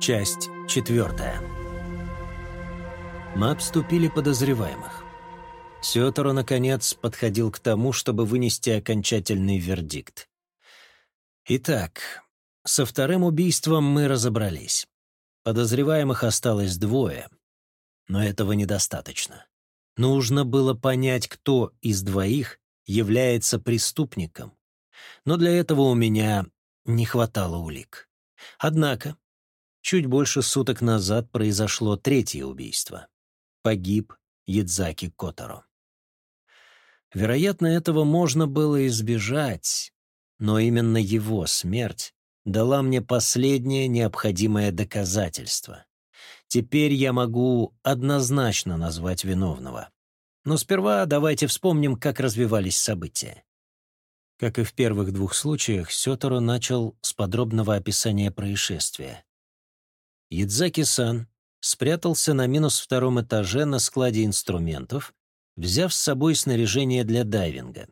Часть четвертая. Мы обступили подозреваемых. Сётору, наконец, подходил к тому, чтобы вынести окончательный вердикт. Итак, со вторым убийством мы разобрались. Подозреваемых осталось двое, но этого недостаточно. Нужно было понять, кто из двоих является преступником. Но для этого у меня не хватало улик. Однако, чуть больше суток назад произошло третье убийство. Погиб Ядзаки Которо. Вероятно, этого можно было избежать, но именно его смерть дала мне последнее необходимое доказательство. Теперь я могу однозначно назвать виновного. Но сперва давайте вспомним, как развивались события. Как и в первых двух случаях, Сёторо начал с подробного описания происшествия. Ядзаки-сан спрятался на минус втором этаже на складе инструментов, взяв с собой снаряжение для дайвинга.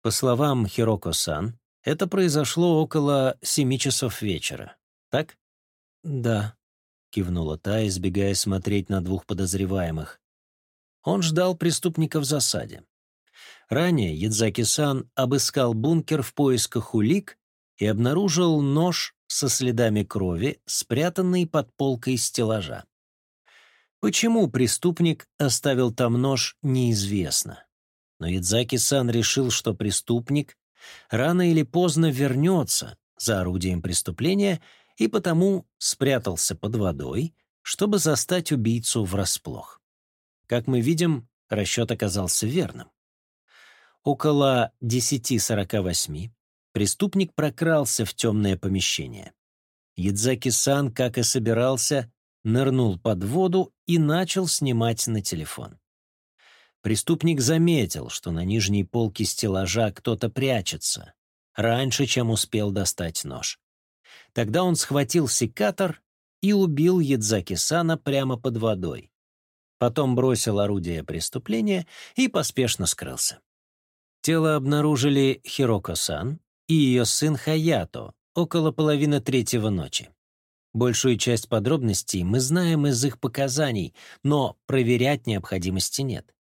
По словам Хироко-сан, это произошло около семи часов вечера. Так? Да, кивнула та, избегая смотреть на двух подозреваемых. Он ждал преступника в засаде. Ранее Ядзаки-сан обыскал бункер в поисках улик и обнаружил нож со следами крови, спрятанный под полкой стеллажа. Почему преступник оставил там нож, неизвестно. Но Ядзаки-сан решил, что преступник рано или поздно вернется за орудием преступления и потому спрятался под водой, чтобы застать убийцу врасплох. Как мы видим, расчет оказался верным. Около 10.48 преступник прокрался в темное помещение. Ядзаки-сан, как и собирался, нырнул под воду и начал снимать на телефон. Преступник заметил, что на нижней полке стеллажа кто-то прячется, раньше, чем успел достать нож. Тогда он схватил секатор и убил Ядзаки-сана прямо под водой. Потом бросил орудие преступления и поспешно скрылся. Тело обнаружили Хироко-сан и ее сын Хаято около половины третьего ночи. Большую часть подробностей мы знаем из их показаний, но проверять необходимости нет.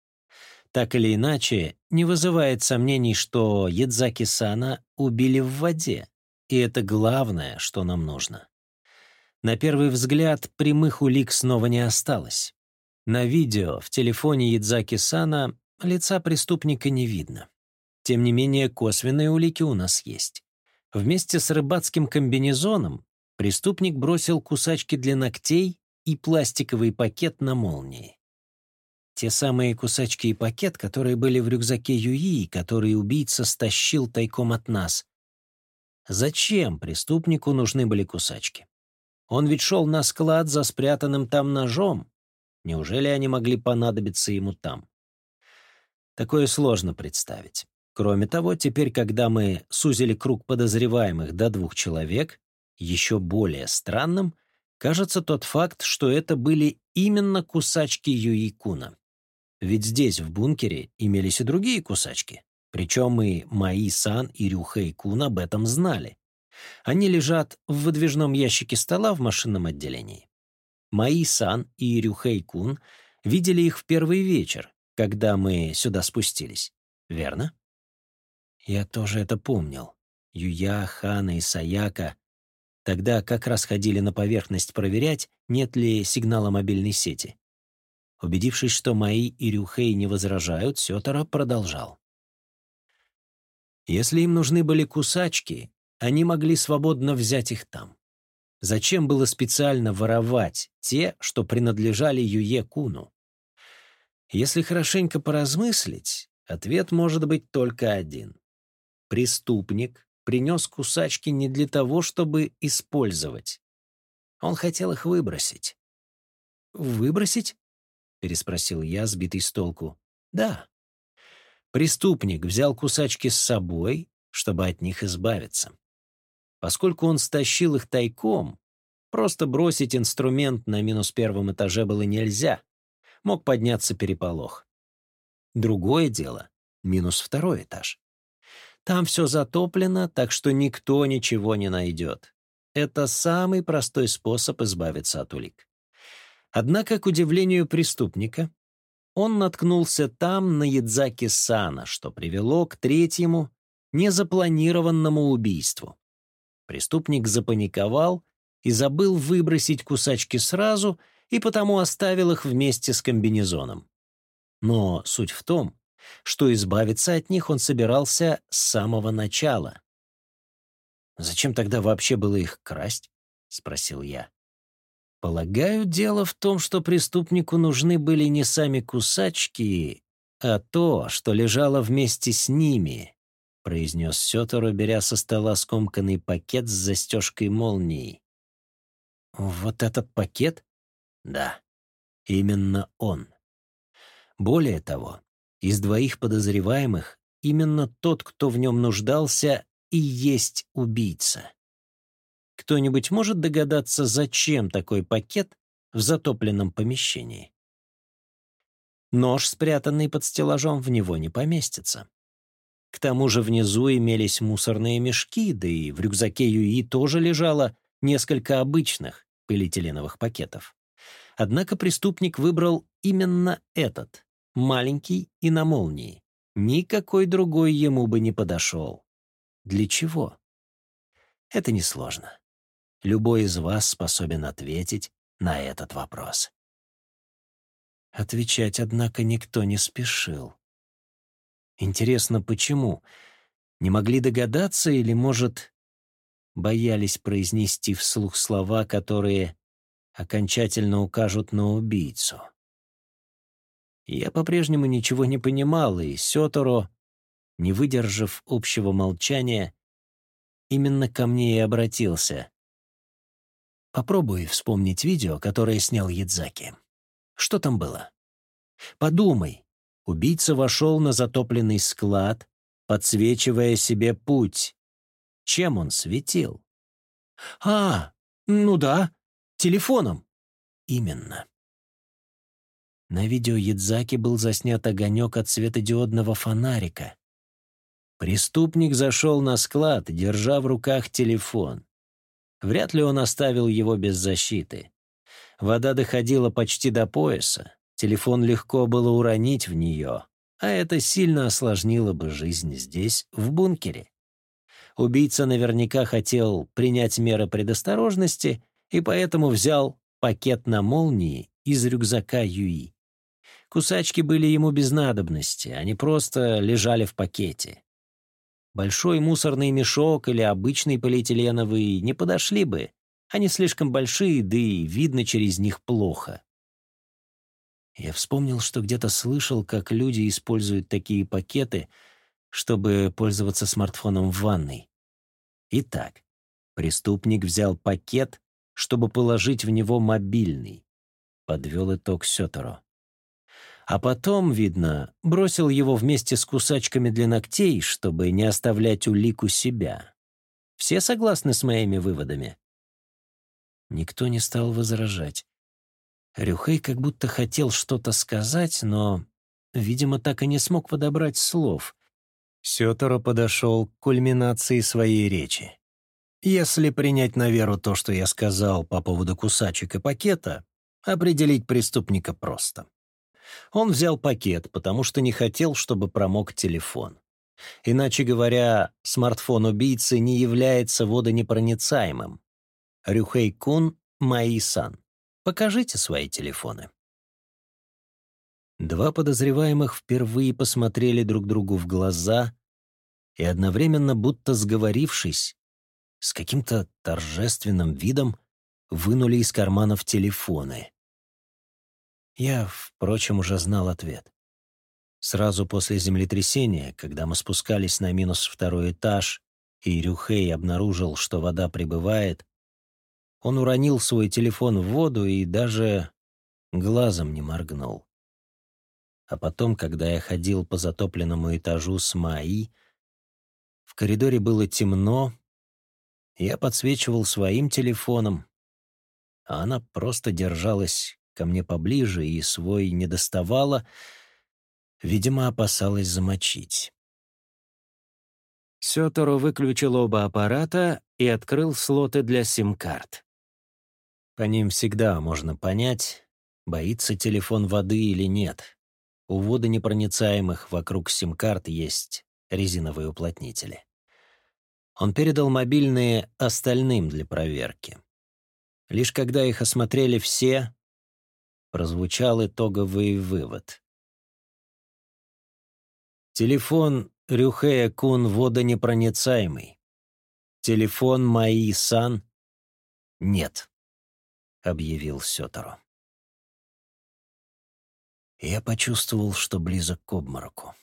Так или иначе, не вызывает сомнений, что Ядзаки-сана убили в воде, и это главное, что нам нужно. На первый взгляд прямых улик снова не осталось. На видео в телефоне Ядзаки-сана лица преступника не видно. Тем не менее, косвенные улики у нас есть. Вместе с рыбацким комбинезоном преступник бросил кусачки для ногтей и пластиковый пакет на молнии. Те самые кусачки и пакет, которые были в рюкзаке Юи, которые убийца стащил тайком от нас. Зачем преступнику нужны были кусачки? Он ведь шел на склад за спрятанным там ножом. Неужели они могли понадобиться ему там? Такое сложно представить. Кроме того, теперь, когда мы сузили круг подозреваемых до двух человек, еще более странным кажется тот факт, что это были именно кусачки Юикуна. Ведь здесь, в бункере, имелись и другие кусачки. Причем и Маи-сан и Рюхэй-кун об этом знали. Они лежат в выдвижном ящике стола в машинном отделении. Маи-сан и Рюхэй-кун видели их в первый вечер, когда мы сюда спустились. Верно? Я тоже это помнил. Юя, Хана и Саяка тогда как раз ходили на поверхность проверять, нет ли сигнала мобильной сети. Убедившись, что Маи и Рюхей не возражают, Сётара продолжал. Если им нужны были кусачки, они могли свободно взять их там. Зачем было специально воровать те, что принадлежали Юе Куну? Если хорошенько поразмыслить, ответ может быть только один. Преступник принес кусачки не для того, чтобы использовать. Он хотел их выбросить. «Выбросить?» — переспросил я, сбитый с толку. «Да». Преступник взял кусачки с собой, чтобы от них избавиться. Поскольку он стащил их тайком, просто бросить инструмент на минус первом этаже было нельзя. Мог подняться переполох. Другое дело — минус второй этаж. Там все затоплено, так что никто ничего не найдет. это самый простой способ избавиться от улик. Однако, к удивлению преступника, он наткнулся там на Ядзаки Сана, что привело к третьему, незапланированному убийству. Преступник запаниковал и забыл выбросить кусачки сразу, и потому оставил их вместе с комбинезоном. Но суть в том, что избавиться от них он собирался с самого начала. «Зачем тогда вообще было их красть?» — спросил я. «Полагаю, дело в том, что преступнику нужны были не сами кусачки, а то, что лежало вместе с ними», — произнес Сётору, беря со стола скомканный пакет с застежкой молнии. «Вот этот пакет?» «Да, именно он. Более того, из двоих подозреваемых именно тот, кто в нем нуждался, и есть убийца. Кто-нибудь может догадаться, зачем такой пакет в затопленном помещении? Нож, спрятанный под стеллажом, в него не поместится. К тому же внизу имелись мусорные мешки, да и в рюкзаке Юи тоже лежало несколько обычных полиэтиленовых пакетов. Однако преступник выбрал именно этот, маленький и на молнии. Никакой другой ему бы не подошел. Для чего? Это несложно. Любой из вас способен ответить на этот вопрос. Отвечать, однако, никто не спешил. Интересно, почему? Не могли догадаться или, может, боялись произнести вслух слова, которые окончательно укажут на убийцу? Я по-прежнему ничего не понимал, и Сёторо не выдержав общего молчания, именно ко мне и обратился. Попробуй вспомнить видео, которое снял Ядзаки. Что там было? Подумай. Убийца вошел на затопленный склад, подсвечивая себе путь. Чем он светил? А, ну да, телефоном. Именно. На видео Ядзаки был заснят огонек от светодиодного фонарика. Преступник зашел на склад, держа в руках телефон. Вряд ли он оставил его без защиты. Вода доходила почти до пояса. Телефон легко было уронить в нее, а это сильно осложнило бы жизнь здесь, в бункере. Убийца наверняка хотел принять меры предосторожности и поэтому взял пакет на молнии из рюкзака Юи. Кусачки были ему без надобности, они просто лежали в пакете. Большой мусорный мешок или обычный полиэтиленовый не подошли бы. Они слишком большие, да и видно через них плохо. Я вспомнил, что где-то слышал, как люди используют такие пакеты, чтобы пользоваться смартфоном в ванной. Итак, преступник взял пакет, чтобы положить в него мобильный. Подвел итог Сёторо. А потом, видно, бросил его вместе с кусачками для ногтей, чтобы не оставлять улику себя. Все согласны с моими выводами? Никто не стал возражать. Рюхей как будто хотел что-то сказать, но, видимо, так и не смог подобрать слов. Сёторо подошел к кульминации своей речи. Если принять на веру то, что я сказал по поводу кусачек и пакета, определить преступника просто. Он взял пакет, потому что не хотел, чтобы промок телефон. Иначе говоря, смартфон убийцы не является водонепроницаемым. Рюхей-кун, Маи-сан, покажите свои телефоны. Два подозреваемых впервые посмотрели друг другу в глаза и одновременно, будто сговорившись, с каким-то торжественным видом вынули из карманов телефоны. Я, впрочем, уже знал ответ. Сразу после землетрясения, когда мы спускались на минус второй этаж, и Рюхей обнаружил, что вода прибывает, он уронил свой телефон в воду и даже глазом не моргнул. А потом, когда я ходил по затопленному этажу с Маи, в коридоре было темно, я подсвечивал своим телефоном, а она просто держалась ко мне поближе и свой не доставала, видимо, опасалась замочить. Сётору выключил оба аппарата и открыл слоты для сим-карт. По ним всегда можно понять, боится телефон воды или нет. У водонепроницаемых вокруг сим-карт есть резиновые уплотнители. Он передал мобильные остальным для проверки. Лишь когда их осмотрели все, прозвучал итоговый вывод. Телефон Рюхея Кун водонепроницаемый. Телефон Маи Сан нет, объявил Сёторо. Я почувствовал, что близок к обмороку.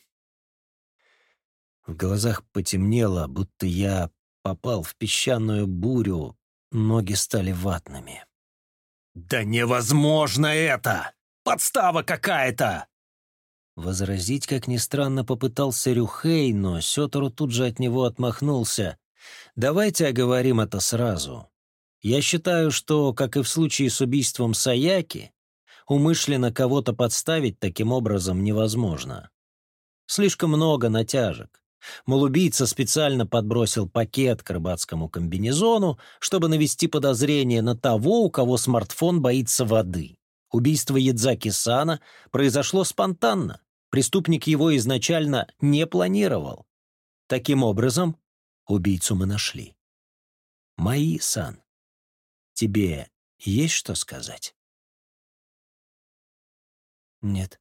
В глазах потемнело, будто я попал в песчаную бурю, ноги стали ватными. «Да невозможно это! Подстава какая-то!» Возразить, как ни странно, попытался Рюхей, но Сётору тут же от него отмахнулся. «Давайте оговорим это сразу. Я считаю, что, как и в случае с убийством Саяки, умышленно кого-то подставить таким образом невозможно. Слишком много натяжек. Мол, убийца специально подбросил пакет к рыбацкому комбинезону, чтобы навести подозрение на того, у кого смартфон боится воды. Убийство Ядзаки-сана произошло спонтанно. Преступник его изначально не планировал. Таким образом, убийцу мы нашли. Маи-сан, тебе есть что сказать? «Нет»,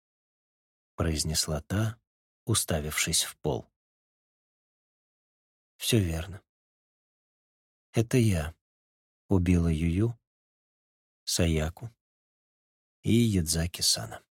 — произнесла та, уставившись в пол. «Все верно. Это я убила Юю, Саяку и Ядзаки-сана».